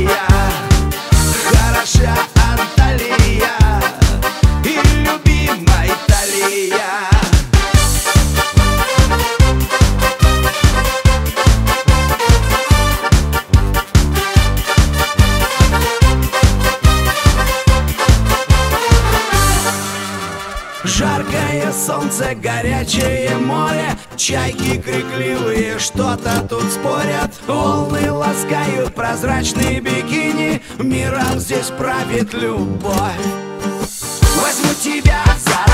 yeah. солнце, горячее море Чайки крикливые что-то тут спорят. Волны ласкают прозрачные бикини Миром здесь правит любовь. Возьму тебя за